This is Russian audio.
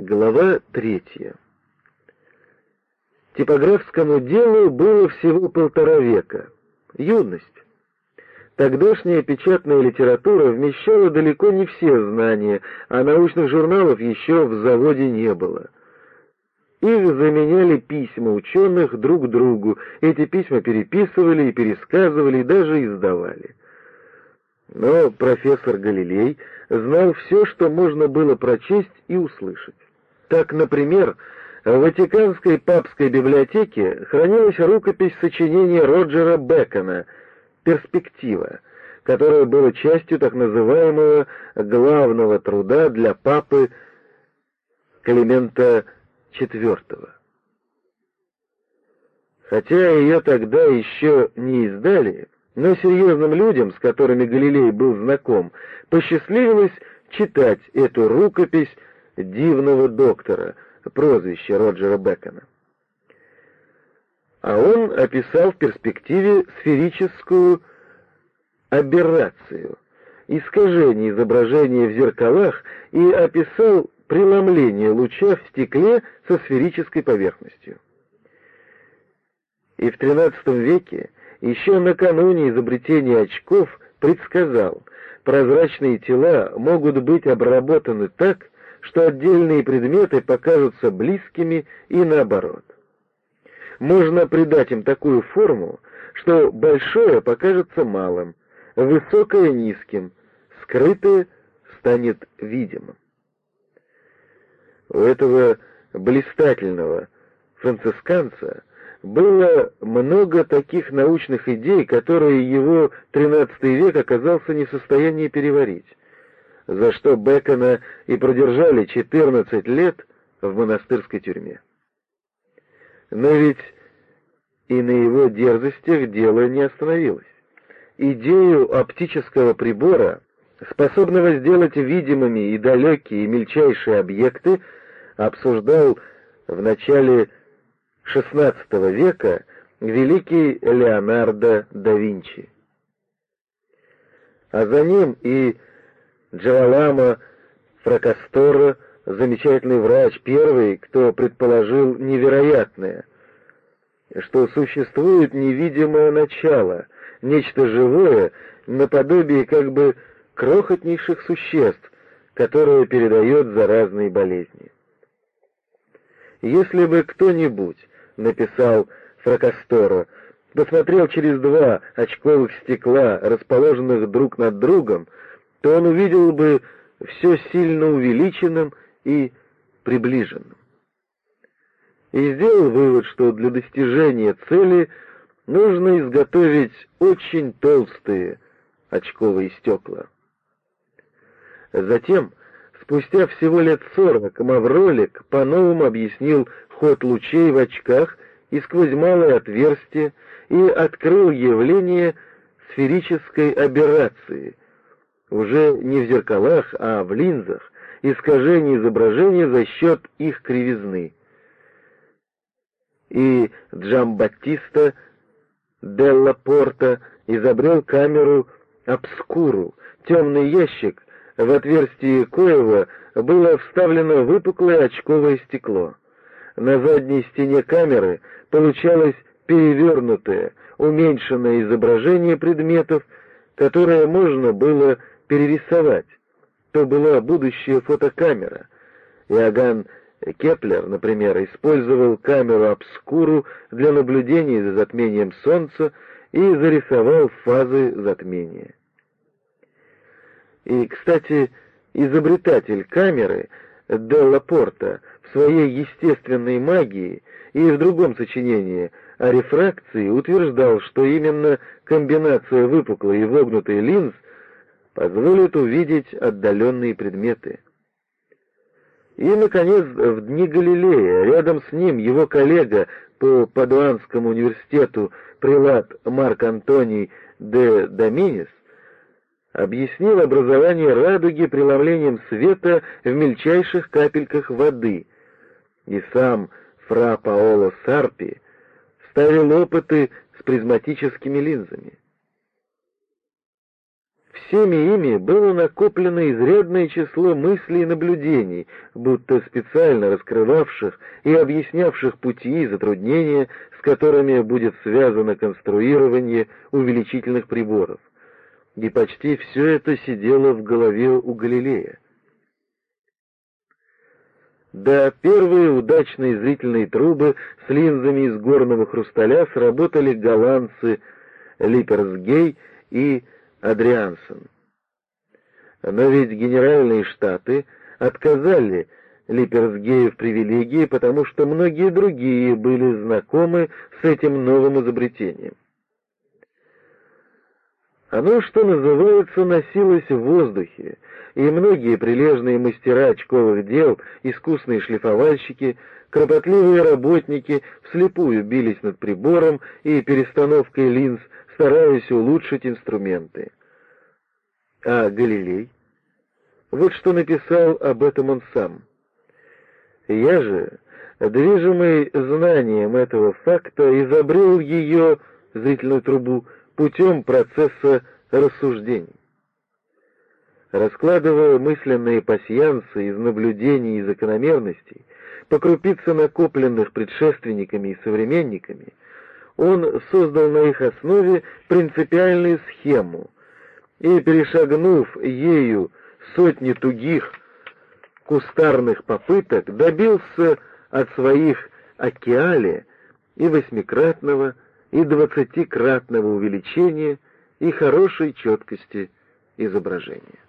Глава третья. Типографскому делу было всего полтора века. Юность. Тогдашняя печатная литература вмещала далеко не все знания, а научных журналов еще в заводе не было. Их заменяли письма ученых друг другу, эти письма переписывали и пересказывали, и даже издавали. Но профессор Галилей знал все, что можно было прочесть и услышать. Так, например, в Ватиканской папской библиотеке хранилась рукопись сочинения Роджера Бекона «Перспектива», которое было частью так называемого главного труда для папы Климента IV. Хотя ее тогда еще не издали, но серьезным людям, с которыми Галилей был знаком, посчастливилось читать эту рукопись дивного доктора, прозвище Роджера Бекона. А он описал в перспективе сферическую аберрацию, искажение изображения в зеркалах и описал преломление луча в стекле со сферической поверхностью. И в XIII веке еще накануне изобретения очков предсказал, прозрачные тела могут быть обработаны так, что отдельные предметы покажутся близкими и наоборот. Можно придать им такую форму, что большое покажется малым, высокое — низким, скрытое станет видимым. У этого блистательного францисканца было много таких научных идей, которые его XIII век оказался не в состоянии переварить, за что Бекона и продержали 14 лет в монастырской тюрьме. Но ведь и на его дерзостях дело не остановилось. Идею оптического прибора, способного сделать видимыми и далекие, и мельчайшие объекты, обсуждал в начале XVI века великий Леонардо да Винчи. А за ним и Джавалама Фракасторо, замечательный врач, первый, кто предположил невероятное, что существует невидимое начало, нечто живое, наподобие как бы крохотнейших существ, которое передает заразные болезни. Если бы кто-нибудь написал Фракасторо, посмотрел через два очковых стекла, расположенных друг над другом, то он увидел бы все сильно увеличенным и приближенным. И сделал вывод, что для достижения цели нужно изготовить очень толстые очковые стекла. Затем, спустя всего лет сорок, Мавролик по-новому объяснил ход лучей в очках и сквозь малое отверстие и открыл явление сферической аберрации, уже не в зеркалах, а в линзах, искажение изображения за счет их кривизны. И Джамбаттиста Делла Порта изобрел камеру обскуру, темный ящик, в отверстие коего было вставлено выпуклое очковое стекло. На задней стене камеры получалось перевернутое, уменьшенное изображение предметов, которое можно было перерисовать. То была будущая фотокамера. Иоганн Кеплер, например, использовал камеру обскуру для наблюдения за затмением Солнца и зарисовал фазы затмения. И, кстати, изобретатель камеры Делла Порта в своей естественной магии и в другом сочинении о рефракции утверждал, что именно комбинация выпуклой и вогнутой линз позволит увидеть отдаленные предметы. И, наконец, в дни Галилея, рядом с ним его коллега по Падуанскому университету прилад Марк Антоний де Доминис объяснил образование радуги преломлением света в мельчайших капельках воды, и сам фра Паоло Сарпи ставил опыты с призматическими линзами. Всеми ими было накоплено изрядное число мыслей и наблюдений, будто специально раскрывавших и объяснявших пути и затруднения, с которыми будет связано конструирование увеличительных приборов. И почти все это сидело в голове у Галилея. Да, первые удачные зрительные трубы с линзами из горного хрусталя сработали голландцы Липерсгей и Адриансен. Но ведь генеральные штаты отказали Липерсгею в привилегии, потому что многие другие были знакомы с этим новым изобретением. Оно, что называется, носилось в воздухе, и многие прилежные мастера очковых дел, искусные шлифовальщики, кропотливые работники вслепую бились над прибором и перестановкой линз, стараясь улучшить инструменты. А Галилей? Вот что написал об этом он сам. Я же, движимый знанием этого факта, изобрел ее, зрительную трубу, путем процесса рассуждений. Раскладывая мысленные пасьянсы из наблюдений и закономерностей, по крупице накопленных предшественниками и современниками, он создал на их основе принципиальную схему и, перешагнув ею сотни тугих кустарных попыток, добился от своих океале и восьмикратного, и двадцатикратного увеличения и хорошей четкости изображения.